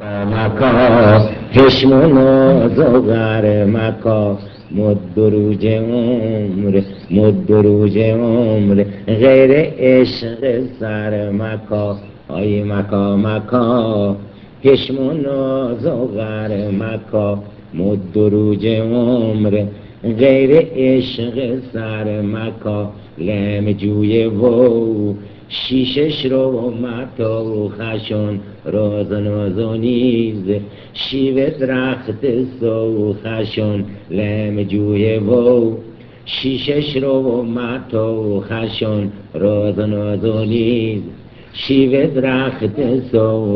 مکا هشمون و زغر مد روج عمر مد روج عمر. غیر عشق سر مکا آی مکا مکا. هشمون و زغر مکا مد روج عمر. غیر عشق سر مکا لم جوی وو. شیشش رو و رازن و نیز. شیوه درخت سو خشون لم جوی و. شیشش رو متا و خشون رازن و نیز. شیوه درخت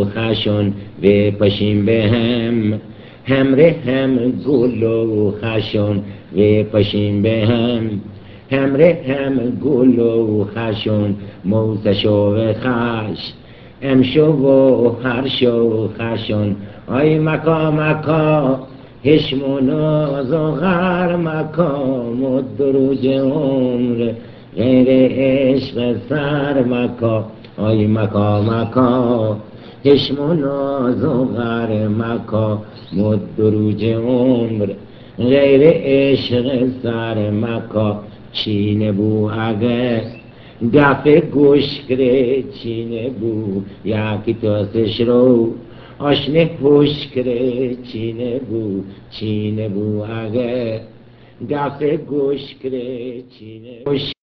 خشون و پشیم به هم. همره هم گل و خشون و پشیم به هم. همره هم گل و خشون موسش و خش. امشو و هرش و خشون آی مکا مکا هشمون و غر مکا. مدروج عمر غیر عشق سر مکا. آی مکا مکا هشمون و غر مکا. مدروج عمر غیر عشق سر مکا. cine bu agăs, da pe guș cre, cine bu, ia chitos își rău, aș ne huș cre, cine bu, cine bu agăs, da pe guș cre, cine bu.